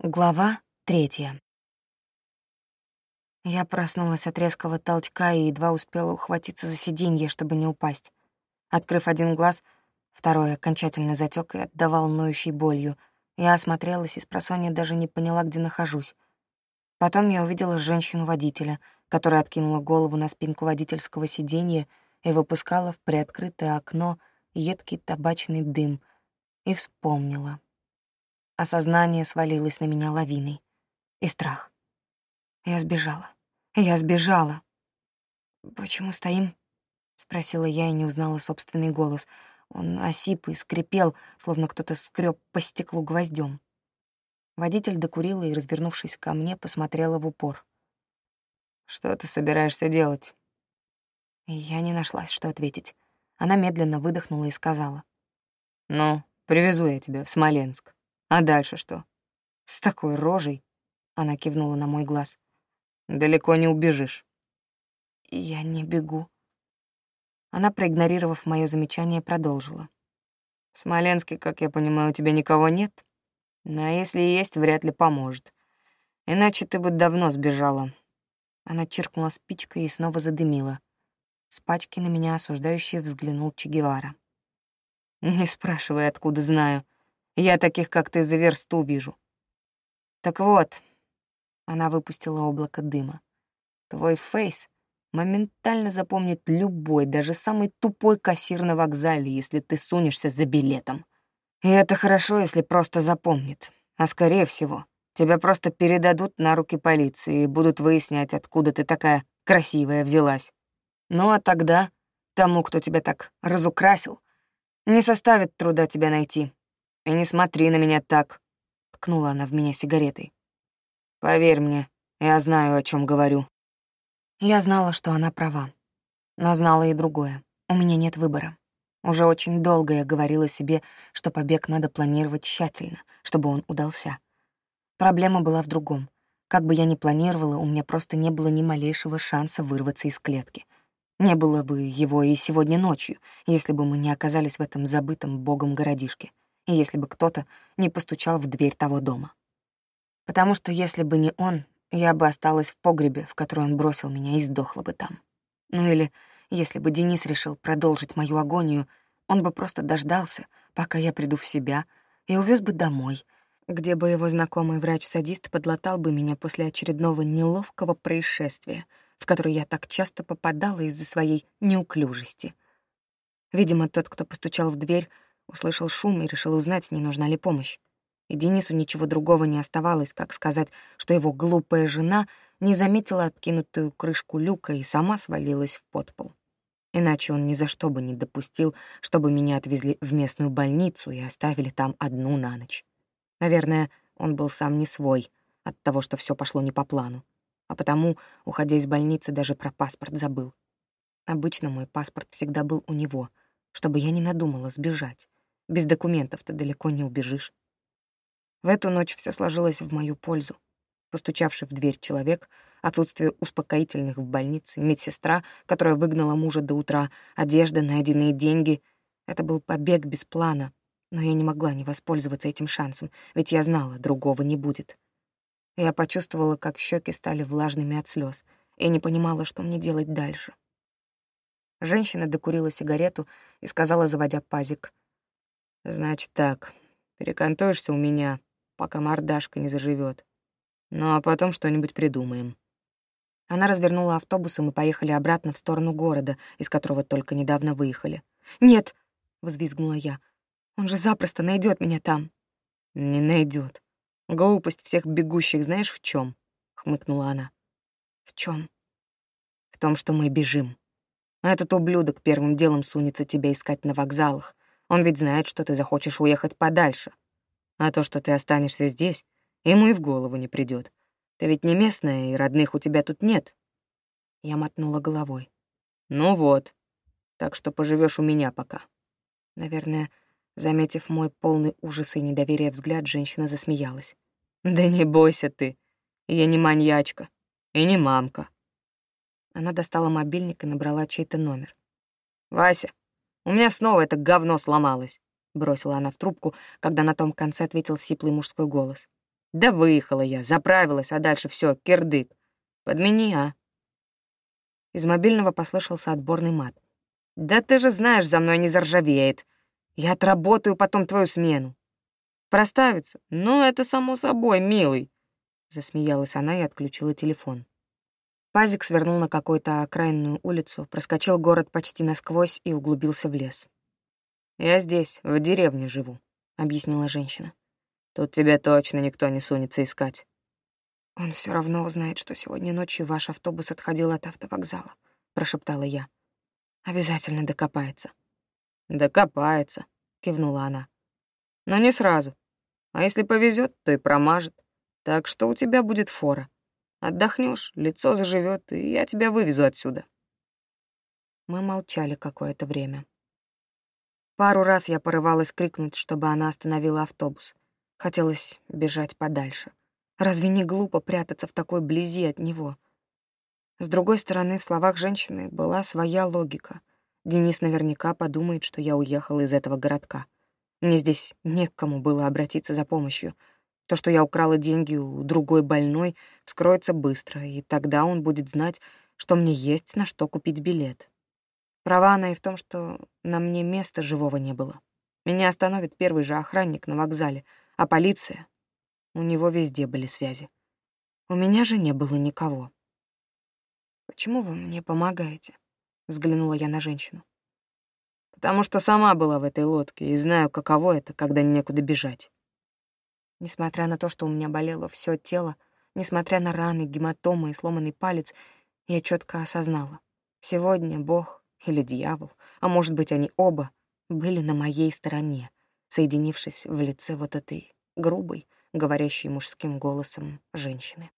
Глава третья. Я проснулась от резкого толчка и едва успела ухватиться за сиденье, чтобы не упасть. Открыв один глаз, второй окончательно затек и отдавал ноющей болью. Я осмотрелась и с просонья даже не поняла, где нахожусь. Потом я увидела женщину-водителя, которая откинула голову на спинку водительского сиденья и выпускала в приоткрытое окно едкий табачный дым, и вспомнила — Осознание свалилось на меня лавиной. И страх. Я сбежала. Я сбежала. «Почему стоим?» — спросила я и не узнала собственный голос. Он осип и скрипел, словно кто-то скреб по стеклу гвоздем. Водитель докурила и, развернувшись ко мне, посмотрела в упор. «Что ты собираешься делать?» Я не нашлась, что ответить. Она медленно выдохнула и сказала. «Ну, привезу я тебя в Смоленск. А дальше что? С такой рожей, она кивнула на мой глаз. Далеко не убежишь. Я не бегу. Она, проигнорировав мое замечание, продолжила. В Смоленске, как я понимаю, у тебя никого нет? Но если и есть, вряд ли поможет. Иначе ты бы давно сбежала. Она чиркнула спичкой и снова задымила. С пачки на меня осуждающий взглянул Че Гевара. «Не спрашивай, откуда знаю. Я таких, как ты, за версту вижу. Так вот, она выпустила облако дыма. Твой фейс моментально запомнит любой, даже самый тупой кассир на вокзале, если ты сунешься за билетом. И это хорошо, если просто запомнит. А скорее всего, тебя просто передадут на руки полиции и будут выяснять, откуда ты такая красивая взялась. Ну а тогда тому, кто тебя так разукрасил, не составит труда тебя найти. «И не смотри на меня так», — ткнула она в меня сигаретой. «Поверь мне, я знаю, о чем говорю». Я знала, что она права, но знала и другое. У меня нет выбора. Уже очень долго я говорила себе, что побег надо планировать тщательно, чтобы он удался. Проблема была в другом. Как бы я ни планировала, у меня просто не было ни малейшего шанса вырваться из клетки. Не было бы его и сегодня ночью, если бы мы не оказались в этом забытом богом городишке если бы кто-то не постучал в дверь того дома. Потому что если бы не он, я бы осталась в погребе, в который он бросил меня, и сдохла бы там. Ну или если бы Денис решил продолжить мою агонию, он бы просто дождался, пока я приду в себя, и увез бы домой, где бы его знакомый врач-садист подлатал бы меня после очередного неловкого происшествия, в которое я так часто попадала из-за своей неуклюжести. Видимо, тот, кто постучал в дверь, Услышал шум и решил узнать, не нужна ли помощь. И Денису ничего другого не оставалось, как сказать, что его глупая жена не заметила откинутую крышку люка и сама свалилась в подпол. Иначе он ни за что бы не допустил, чтобы меня отвезли в местную больницу и оставили там одну на ночь. Наверное, он был сам не свой от того, что все пошло не по плану. А потому, уходя из больницы, даже про паспорт забыл. Обычно мой паспорт всегда был у него, чтобы я не надумала сбежать. Без документов-то далеко не убежишь. В эту ночь все сложилось в мою пользу. Постучавший в дверь человек, отсутствие успокоительных в больнице, медсестра, которая выгнала мужа до утра, одежда, найденные деньги — это был побег без плана, но я не могла не воспользоваться этим шансом, ведь я знала, другого не будет. Я почувствовала, как щеки стали влажными от слез, и не понимала, что мне делать дальше. Женщина докурила сигарету и сказала, заводя пазик, Значит так, перекантуешься у меня, пока мордашка не заживет. Ну а потом что-нибудь придумаем. Она развернула автобус, и мы поехали обратно в сторону города, из которого только недавно выехали. «Нет!» — взвизгнула я. «Он же запросто найдет меня там». «Не найдет. Глупость всех бегущих знаешь в чем? хмыкнула она. «В чем? «В том, что мы бежим. Этот ублюдок первым делом сунется тебя искать на вокзалах, он ведь знает, что ты захочешь уехать подальше. А то, что ты останешься здесь, ему и в голову не придет. Ты ведь не местная, и родных у тебя тут нет. Я мотнула головой. Ну вот. Так что поживешь у меня пока. Наверное, заметив мой полный ужаса и недоверия взгляд, женщина засмеялась. Да не бойся ты. Я не маньячка и не мамка. Она достала мобильник и набрала чей-то номер. «Вася, у меня снова это говно сломалось», — бросила она в трубку, когда на том конце ответил сиплый мужской голос. Да выехала я, заправилась, а дальше все, кирдык. Подмени, а. Из мобильного послышался отборный мат. «Да ты же знаешь, за мной не заржавеет. Я отработаю потом твою смену». «Проставиться? Ну, это само собой, милый», — засмеялась она и отключила телефон. Пазик свернул на какую-то окраинную улицу, проскочил город почти насквозь и углубился в лес. «Я здесь, в деревне живу», — объяснила женщина. «Тут тебя точно никто не сунется искать». «Он все равно узнает, что сегодня ночью ваш автобус отходил от автовокзала», — прошептала я. «Обязательно докопается». «Докопается», — кивнула она. «Но не сразу. А если повезет, то и промажет. Так что у тебя будет фора. Отдохнешь, лицо заживет, и я тебя вывезу отсюда». Мы молчали какое-то время. Пару раз я порывалась крикнуть, чтобы она остановила автобус. Хотелось бежать подальше. Разве не глупо прятаться в такой близи от него? С другой стороны, в словах женщины была своя логика. Денис наверняка подумает, что я уехала из этого городка. Мне здесь не к кому было обратиться за помощью. То, что я украла деньги у другой больной, вскроется быстро, и тогда он будет знать, что мне есть на что купить билет. Права она и в том, что на мне места живого не было. Меня остановит первый же охранник на вокзале, а полиция... У него везде были связи. У меня же не было никого. «Почему вы мне помогаете?» — взглянула я на женщину. «Потому что сама была в этой лодке и знаю, каково это, когда некуда бежать». Несмотря на то, что у меня болело все тело, несмотря на раны, гематомы и сломанный палец, я четко осознала. Сегодня Бог или дьявол, а может быть, они оба, были на моей стороне, соединившись в лице вот этой грубой, говорящей мужским голосом женщины.